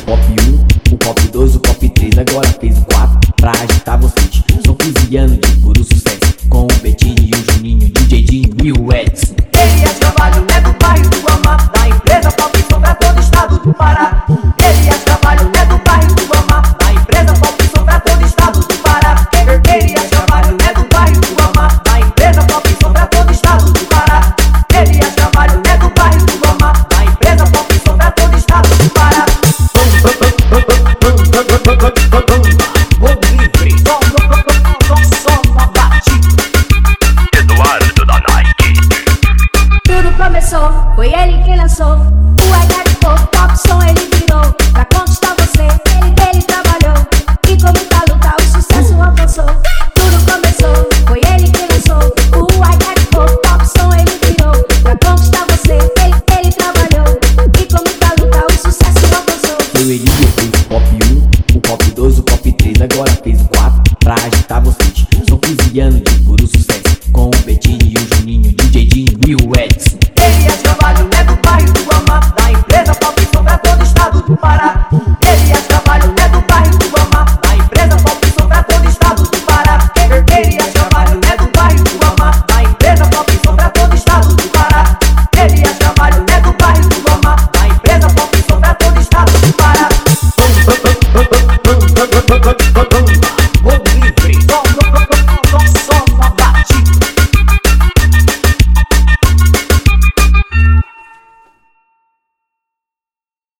Pop 1, o pop 2, o pop 3, agora fez o 4 Pra agitar vocês, são 15 anos de foi ele quem lançou. O Edgar Pop, Pop Som ele virou. Pra conquistar você, ele, ele trabalhou. E com muita luta o sucesso alcançou. Tudo começou, foi ele quem lançou. O Edgar Pop, Pop Som ele virou. Pra conquistar você, ele, ele trabalhou. E com muita luta o sucesso alcançou. Foi o Elias fez o pop 1, o pop fez o 4 pra agitar vocês. São 15 anos de puro sucesso. Com o Betinho e o Juninho, DJ Dinho e o Edson.